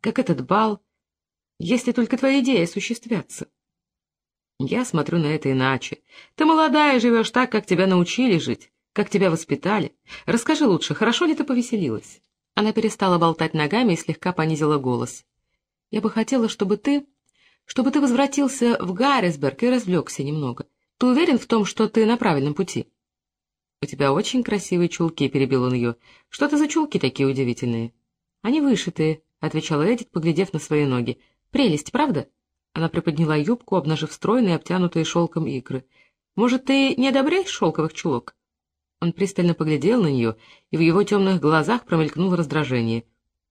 как этот бал, если только твои идеи осуществятся. Я смотрю на это иначе. Ты молодая, живешь так, как тебя научили жить, как тебя воспитали. Расскажи лучше, хорошо ли ты повеселилась? Она перестала болтать ногами и слегка понизила голос. Я бы хотела, чтобы ты... чтобы ты возвратился в Гаррисберг и развлекся немного. Ты уверен в том, что ты на правильном пути? — У тебя очень красивые чулки, — перебил он ее. — Что это за чулки такие удивительные? — Они вышитые, — отвечала Эдит, поглядев на свои ноги. — Прелесть, правда? Она приподняла юбку, обнажив стройные, обтянутые шелком икры. — Может, ты не одобряешь шелковых чулок? Он пристально поглядел на нее, и в его темных глазах промелькнуло раздражение.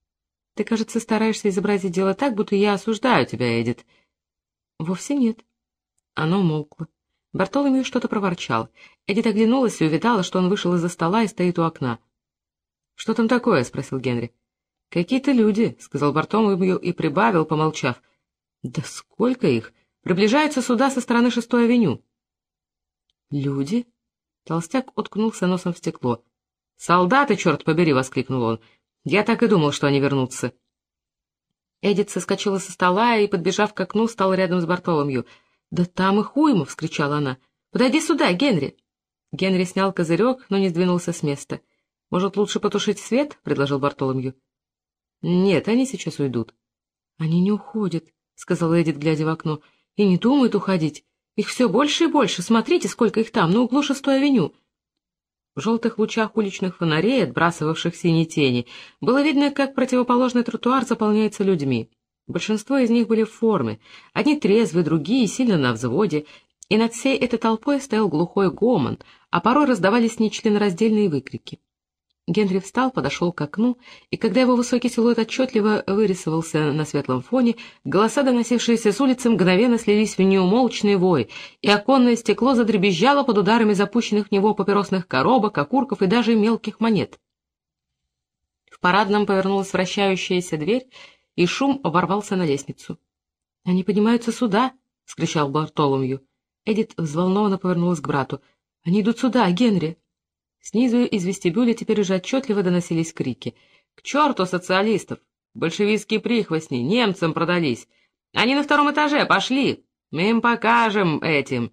— Ты, кажется, стараешься изобразить дело так, будто я осуждаю тебя, Эдит. — Вовсе нет. Она умолкла. Бартоломью что-то проворчал. Эдит оглянулась и увидала, что он вышел из-за стола и стоит у окна. — Что там такое? — спросил Генри. — Какие-то люди, — сказал Бартоломью и прибавил, помолчав. — Да сколько их! Приближаются сюда со стороны шестой авеню. — Люди? Толстяк уткнулся носом в стекло. — Солдаты, черт побери! — воскликнул он. — Я так и думал, что они вернутся. Эдит соскочила со стола и, подбежав к окну, стала рядом с Бартоломью — «Да там их уйма!» — вскричала она. «Подойди сюда, Генри!» Генри снял козырек, но не сдвинулся с места. «Может, лучше потушить свет?» — предложил Бартоломью. «Нет, они сейчас уйдут». «Они не уходят», — сказала Эдит, глядя в окно. «И не думают уходить. Их все больше и больше. Смотрите, сколько их там, на углу шестой авеню». В желтых лучах уличных фонарей, отбрасывавших синие тени, было видно, как противоположный тротуар заполняется людьми. Большинство из них были в форме, одни трезвые, другие сильно на взводе, и над всей этой толпой стоял глухой гомон, а порой раздавались нечленораздельные выкрики. Генри встал, подошел к окну, и когда его высокий силуэт отчетливо вырисовался на светлом фоне, голоса, доносившиеся с улицы, мгновенно слились в неумолчный вой, и оконное стекло задребезжало под ударами запущенных в него папиросных коробок, окурков и даже мелких монет. В парадном повернулась вращающаяся дверь, и шум ворвался на лестницу. — Они поднимаются сюда! — скричал Бартоломью. Эдит взволнованно повернулась к брату. — Они идут сюда, Генри! Снизу из вестибюля теперь уже отчетливо доносились крики. — К черту социалистов! Большевистские прихвостни немцам продались! Они на втором этаже, пошли! Мы им покажем этим!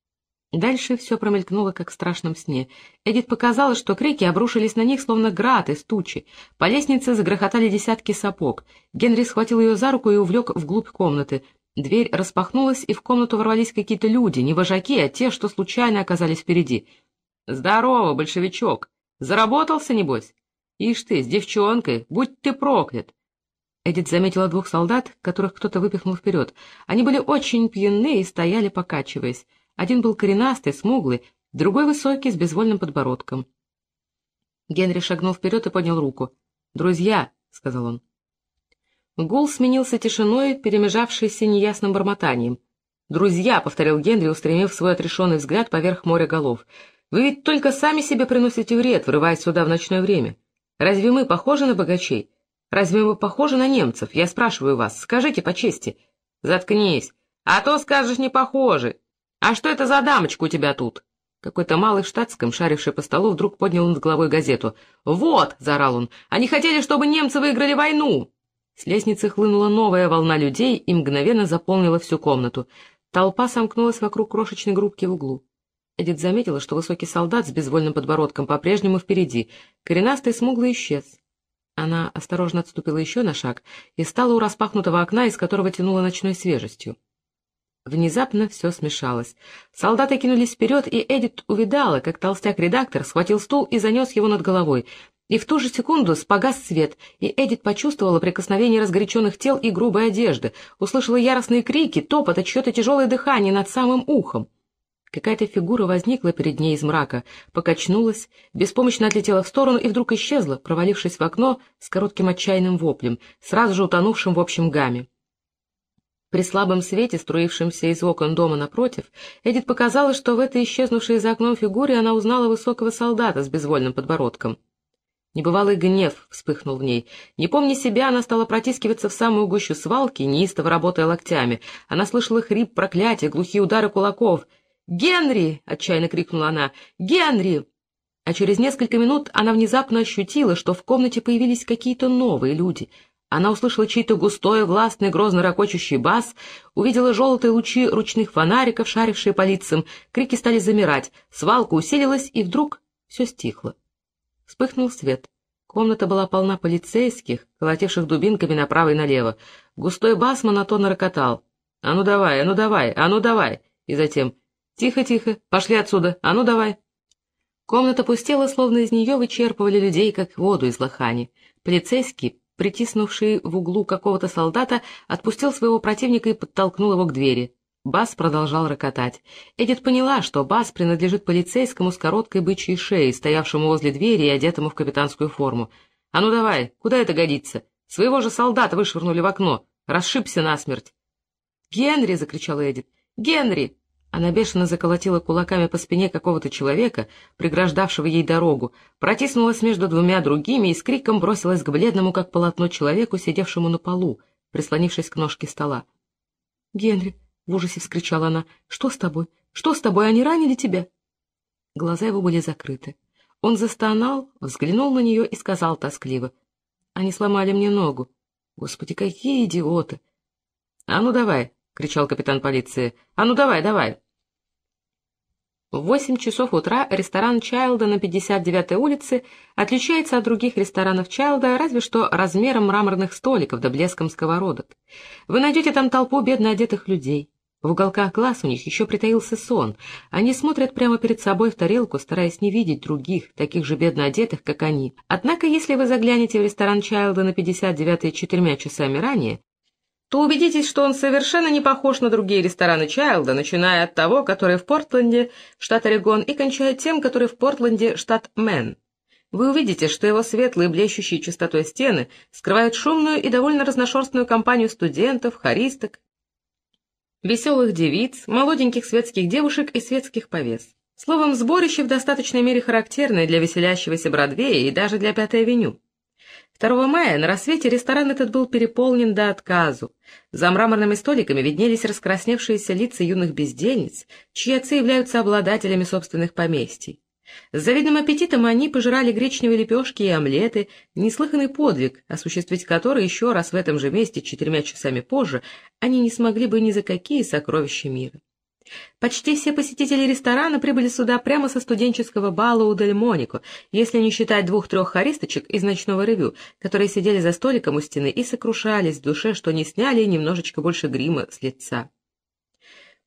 — Дальше все промелькнуло, как в страшном сне. Эдит показалось, что крики обрушились на них, словно град из тучи. По лестнице загрохотали десятки сапог. Генри схватил ее за руку и увлек вглубь комнаты. Дверь распахнулась, и в комнату ворвались какие-то люди, не вожаки, а те, что случайно оказались впереди. «Здорово, большевичок! Заработался, небось? Ишь ты, с девчонкой, будь ты проклят!» Эдит заметила двух солдат, которых кто-то выпихнул вперед. Они были очень пьяны и стояли, покачиваясь. Один был коренастый, смуглый, другой высокий, с безвольным подбородком. Генри шагнул вперед и поднял руку. «Друзья!» — сказал он. Гул сменился тишиной, перемежавшейся неясным бормотанием. «Друзья!» — повторил Генри, устремив свой отрешенный взгляд поверх моря голов. «Вы ведь только сами себе приносите вред, врываясь сюда в ночное время. Разве мы похожи на богачей? Разве мы похожи на немцев? Я спрашиваю вас, скажите по чести». «Заткнись, а то скажешь не похожи. «А что это за дамочка у тебя тут?» Какой-то малый в штатском, шаривший по столу, вдруг поднял над головой газету. «Вот!» — заорал он. «Они хотели, чтобы немцы выиграли войну!» С лестницы хлынула новая волна людей и мгновенно заполнила всю комнату. Толпа сомкнулась вокруг крошечной группки в углу. Эдит заметила, что высокий солдат с безвольным подбородком по-прежнему впереди. Коренастый смуглый исчез. Она осторожно отступила еще на шаг и стала у распахнутого окна, из которого тянула ночной свежестью. Внезапно все смешалось. Солдаты кинулись вперед, и Эдит увидала, как толстяк-редактор схватил стул и занес его над головой. И в ту же секунду спогас свет, и Эдит почувствовала прикосновение разгоряченных тел и грубой одежды, услышала яростные крики, топот, чье-то тяжелое дыхание над самым ухом. Какая-то фигура возникла перед ней из мрака, покачнулась, беспомощно отлетела в сторону и вдруг исчезла, провалившись в окно с коротким отчаянным воплем, сразу же утонувшим в общем гамме. При слабом свете, струившемся из окон дома напротив, Эдит показалось, что в этой исчезнувшей за окном фигуре она узнала высокого солдата с безвольным подбородком. Небывалый гнев вспыхнул в ней. Не помня себя, она стала протискиваться в самую гущу свалки, неистово работая локтями. Она слышала хрип, проклятия, глухие удары кулаков. «Генри!» — отчаянно крикнула она. «Генри!» А через несколько минут она внезапно ощутила, что в комнате появились какие-то новые люди — Она услышала чей-то густой, властный, грозно ракочущий бас, увидела желтые лучи ручных фонариков, шарившие по лицам, крики стали замирать, свалка усилилась, и вдруг все стихло. Вспыхнул свет. Комната была полна полицейских, колотивших дубинками направо и налево. Густой бас монотонно рокотал. «А ну давай, а ну давай, а ну давай!» И затем «Тихо, тихо, пошли отсюда, а ну давай!» Комната пустела, словно из нее вычерпывали людей, как воду из лохани. Полицейский, притиснувший в углу какого-то солдата, отпустил своего противника и подтолкнул его к двери. Бас продолжал рокотать. Эдит поняла, что бас принадлежит полицейскому с короткой бычьей шеей, стоявшему возле двери и одетому в капитанскую форму. «А ну давай, куда это годится? Своего же солдата вышвырнули в окно. Расшибся насмерть!» «Генри!» — закричала Эдит. «Генри!» Она бешено заколотила кулаками по спине какого-то человека, преграждавшего ей дорогу, протиснулась между двумя другими и с криком бросилась к бледному, как полотно, человеку, сидевшему на полу, прислонившись к ножке стола. «Генри!» — в ужасе вскричала она. «Что с тобой? Что с тобой? Они ранили тебя?» Глаза его были закрыты. Он застонал, взглянул на нее и сказал тоскливо. «Они сломали мне ногу. Господи, какие идиоты!» «А ну давай!» — кричал капитан полиции. «А ну давай, давай!» В восемь часов утра ресторан Чайлда на 59-й улице отличается от других ресторанов Чайлда разве что размером мраморных столиков да блеском сковородок. Вы найдете там толпу бедно одетых людей. В уголках глаз у них еще притаился сон. Они смотрят прямо перед собой в тарелку, стараясь не видеть других, таких же бедно одетых, как они. Однако, если вы заглянете в ресторан Чайлда на 59-й четырьмя часами ранее, то убедитесь, что он совершенно не похож на другие рестораны Чайлда, начиная от того, который в Портленде, штат Орегон, и кончая тем, который в Портленде, штат Мэн. Вы увидите, что его светлые, блещущие чистотой стены скрывают шумную и довольно разношерстную компанию студентов, хористок, веселых девиц, молоденьких светских девушек и светских повес. Словом, сборище в достаточной мере характерное для веселящегося Бродвея и даже для Пятой авеню. 2 мая на рассвете ресторан этот был переполнен до отказу. За мраморными столиками виднелись раскрасневшиеся лица юных бездельниц, чьи отцы являются обладателями собственных поместий. С завидным аппетитом они пожирали гречневые лепешки и омлеты, неслыханный подвиг, осуществить который еще раз в этом же месте четырьмя часами позже они не смогли бы ни за какие сокровища мира. Почти все посетители ресторана прибыли сюда прямо со студенческого бала у Дель Монико, если не считать двух-трех хористочек из ночного ревю, которые сидели за столиком у стены и сокрушались в душе, что не сняли немножечко больше грима с лица.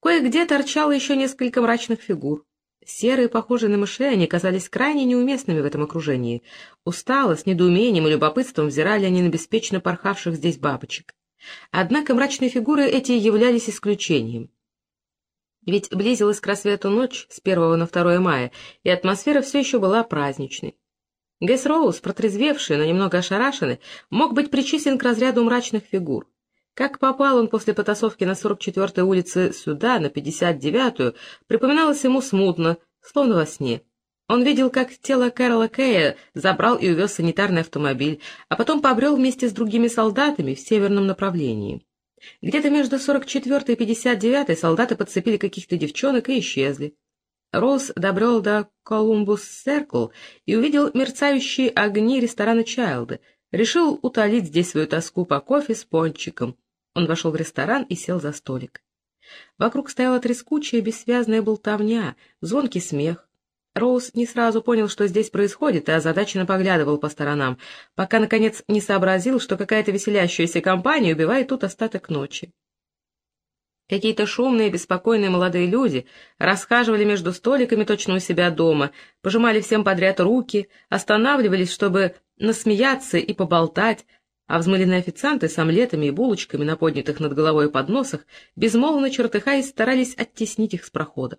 Кое-где торчало еще несколько мрачных фигур. Серые, похожие на мышей, они казались крайне неуместными в этом окружении. Устало, с недоумением и любопытством взирали они на беспечно порхавших здесь бабочек. Однако мрачные фигуры эти являлись исключением. Ведь близилась к рассвету ночь с 1 на 2 мая, и атмосфера все еще была праздничной. Гэс Роуз, протрезвевший, но немного ошарашенный, мог быть причислен к разряду мрачных фигур. Как попал он после потасовки на 44-й улице сюда, на 59-ю, припоминалось ему смутно, словно во сне. Он видел, как тело Кэрола Кэя забрал и увез санитарный автомобиль, а потом побрел вместе с другими солдатами в северном направлении. Где-то между 44 и 59 солдаты подцепили каких-то девчонок и исчезли. Роуз добрел до Колумбус Серкл и увидел мерцающие огни ресторана Чайлда. Решил утолить здесь свою тоску по кофе с пончиком. Он вошел в ресторан и сел за столик. Вокруг стояла трескучая бессвязная болтовня, звонкий смех. Роуз не сразу понял, что здесь происходит, и озадаченно поглядывал по сторонам, пока, наконец, не сообразил, что какая-то веселящаяся компания убивает тут остаток ночи. Какие-то шумные, беспокойные молодые люди расхаживали между столиками точно у себя дома, пожимали всем подряд руки, останавливались, чтобы насмеяться и поболтать, а взмыленные официанты с омлетами и булочками на поднятых над головой подносах, безмолвно чертыхаясь, старались оттеснить их с прохода.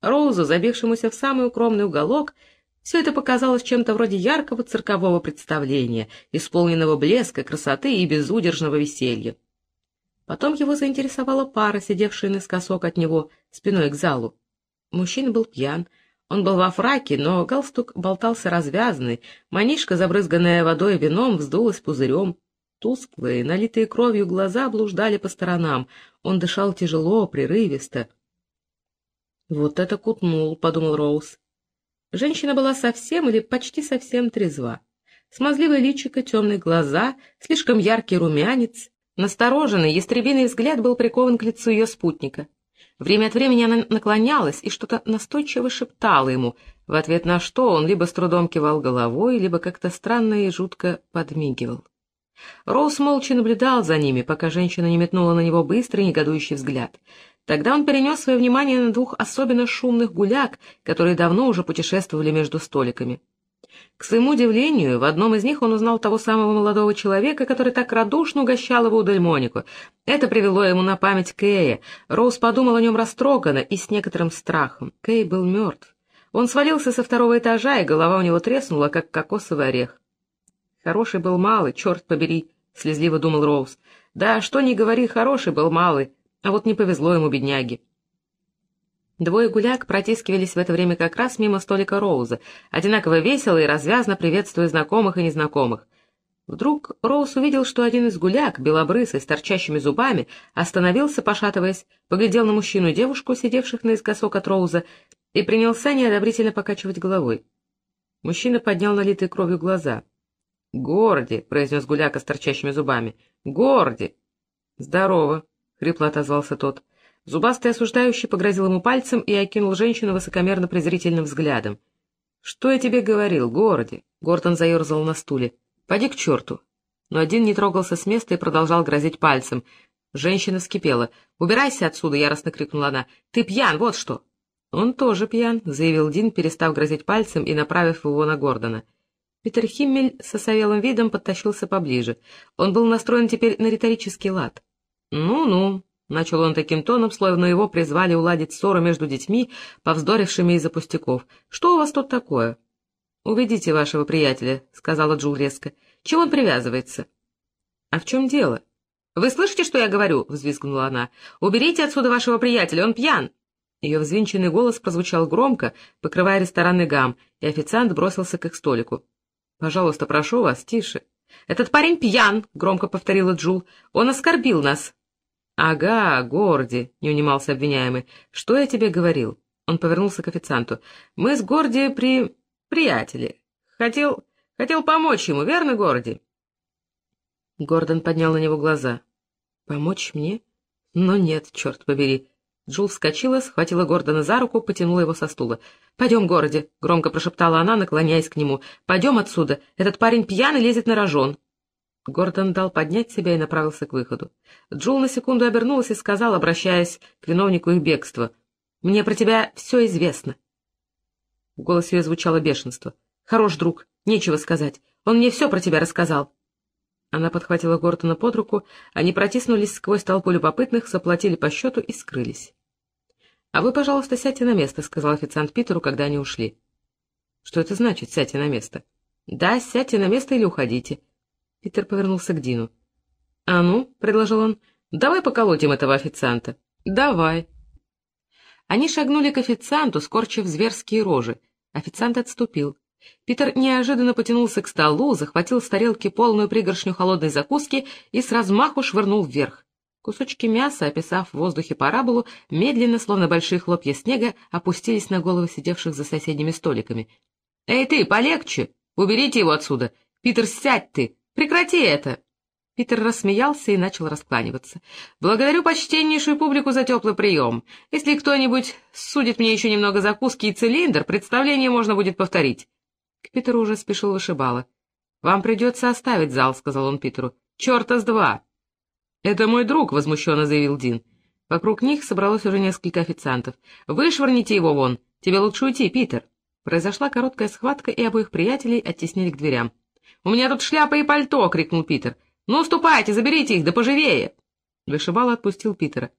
Роузу, забившемуся в самый укромный уголок, все это показалось чем-то вроде яркого циркового представления, исполненного блеска, красоты и безудержного веселья. Потом его заинтересовала пара, сидевшая наискосок от него, спиной к залу. Мужчина был пьян, он был во фраке, но галстук болтался развязанный, манишка, забрызганная водой и вином, вздулась пузырем. Тусклые, налитые кровью глаза блуждали по сторонам, он дышал тяжело, прерывисто. «Вот это кутнул», — подумал Роуз. Женщина была совсем или почти совсем трезва. Смазливое личико, темные глаза, слишком яркий румянец. Настороженный, ястребиный взгляд был прикован к лицу ее спутника. Время от времени она наклонялась и что-то настойчиво шептала ему, в ответ на что он либо с трудом кивал головой, либо как-то странно и жутко подмигивал. Роуз молча наблюдал за ними, пока женщина не метнула на него быстрый негодующий взгляд. Тогда он перенес свое внимание на двух особенно шумных гуляк, которые давно уже путешествовали между столиками. К своему удивлению, в одном из них он узнал того самого молодого человека, который так радушно угощал его у Дельмонику. Это привело ему на память Кэя. Роуз подумал о нем растроганно и с некоторым страхом. Кэй был мертв. Он свалился со второго этажа, и голова у него треснула, как кокосовый орех. Хороший был малый, черт побери, — слезливо думал Роуз. Да, что ни говори, хороший был малый, а вот не повезло ему, бедняге. Двое гуляк протискивались в это время как раз мимо столика Роуза, одинаково весело и развязно приветствуя знакомых и незнакомых. Вдруг Роуз увидел, что один из гуляк, белобрысый, с торчащими зубами, остановился, пошатываясь, поглядел на мужчину и девушку, сидевших наискосок от Роуза, и принялся неодобрительно покачивать головой. Мужчина поднял налитые кровью глаза — «Горди!» — произнес Гуляка с торчащими зубами. «Горди!» «Здорово!» — хрипло отозвался тот. Зубастый осуждающий погрозил ему пальцем и окинул женщину высокомерно-презрительным взглядом. «Что я тебе говорил, Горди?» — Гортон заерзал на стуле. «Поди к черту!» Но один не трогался с места и продолжал грозить пальцем. Женщина вскипела. «Убирайся отсюда!» — яростно крикнула она. «Ты пьян, вот что!» «Он тоже пьян», — заявил Дин, перестав грозить пальцем и направив его на Гордона. Питер Химмель со совелым видом подтащился поближе. Он был настроен теперь на риторический лад. «Ну-ну», — начал он таким тоном, словно его призвали уладить ссору между детьми, повздорившими из-за пустяков. «Что у вас тут такое?» «Уведите вашего приятеля», — сказала Джул резко. «Чего он привязывается?» «А в чем дело?» «Вы слышите, что я говорю?» — взвизгнула она. «Уберите отсюда вашего приятеля, он пьян!» Ее взвинченный голос прозвучал громко, покрывая ресторанный гам, и официант бросился к их столику. «Пожалуйста, прошу вас, тише». «Этот парень пьян», — громко повторила Джул. «Он оскорбил нас». «Ага, Горди», — не унимался обвиняемый. «Что я тебе говорил?» Он повернулся к официанту. «Мы с Горди при... приятели. Хотел... хотел помочь ему, верно, Горди?» Гордон поднял на него глаза. «Помочь мне? Но нет, черт побери. Джул вскочила, схватила Гордона за руку, потянула его со стула. «Пойдем, городе!» — громко прошептала она, наклоняясь к нему. «Пойдем отсюда! Этот парень пьяный лезет на рожон!» Гордон дал поднять себя и направился к выходу. Джул на секунду обернулась и сказал, обращаясь к виновнику их бегства. «Мне про тебя все известно». В голосе ее звучало бешенство. «Хорош, друг, нечего сказать. Он мне все про тебя рассказал». Она подхватила Гордона под руку, они протиснулись сквозь толпу любопытных, заплатили по счету и скрылись. «А вы, пожалуйста, сядьте на место», — сказал официант Питеру, когда они ушли. «Что это значит, сядьте на место?» «Да, сядьте на место или уходите». Питер повернулся к Дину. «А ну», — предложил он, — «давай поколотим этого официанта». «Давай». Они шагнули к официанту, скорчив зверские рожи. Официант отступил. Питер неожиданно потянулся к столу, захватил с тарелки полную пригоршню холодной закуски и с размаху швырнул вверх. Кусочки мяса, описав в воздухе параболу, медленно, словно большие хлопья снега, опустились на головы сидевших за соседними столиками. — Эй ты, полегче! Уберите его отсюда! Питер, сядь ты! Прекрати это! Питер рассмеялся и начал раскланиваться. «Благодарю почтеннейшую публику за теплый прием. Если кто-нибудь судит мне еще немного закуски и цилиндр, представление можно будет повторить». К Питеру уже спешил вышибала. «Вам придется оставить зал», — сказал он Питеру. «Черта с два!» «Это мой друг», — возмущенно заявил Дин. Вокруг них собралось уже несколько официантов. «Вышвырните его вон! Тебе лучше уйти, Питер!» Произошла короткая схватка, и обоих приятелей оттеснили к дверям. «У меня тут шляпа и пальто!» — крикнул Питер. «Ну, ступайте, заберите их, да поживее!» Вышибал отпустил Питера.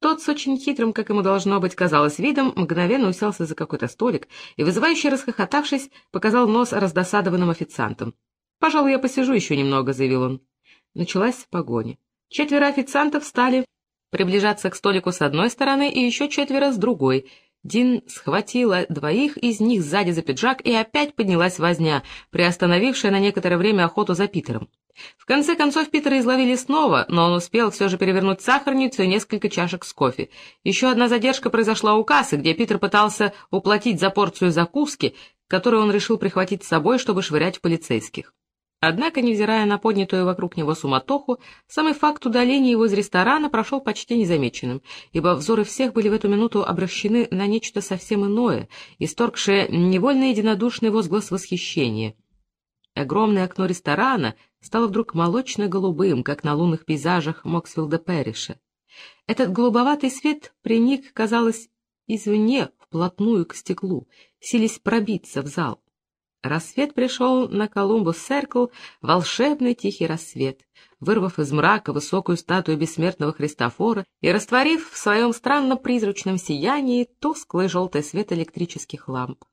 Тот с очень хитрым, как ему должно быть, казалось, видом, мгновенно уселся за какой-то столик и, вызывающе расхохотавшись, показал нос раздосадованным официантам. «Пожалуй, я посижу еще немного», — заявил он. Началась погоня. Четверо официантов стали приближаться к столику с одной стороны и еще четверо с другой. Дин схватила двоих из них сзади за пиджак, и опять поднялась возня, приостановившая на некоторое время охоту за Питером. В конце концов Питера изловили снова, но он успел все же перевернуть сахарницу и несколько чашек с кофе. Еще одна задержка произошла у кассы, где Питер пытался уплатить за порцию закуски, которую он решил прихватить с собой, чтобы швырять в полицейских. Однако, невзирая на поднятую вокруг него суматоху, самый факт удаления его из ресторана прошел почти незамеченным, ибо взоры всех были в эту минуту обращены на нечто совсем иное, исторгшее невольно единодушный возглас восхищения. Огромное окно ресторана стало вдруг молочно-голубым, как на лунных пейзажах Моксфилда Перриша. Этот голубоватый свет приник, казалось, извне, вплотную к стеклу, сились пробиться в зал. Рассвет пришел на Колумбус-Серкл, волшебный тихий рассвет, вырвав из мрака высокую статую бессмертного Христофора и растворив в своем странно призрачном сиянии тусклый желтый свет электрических ламп.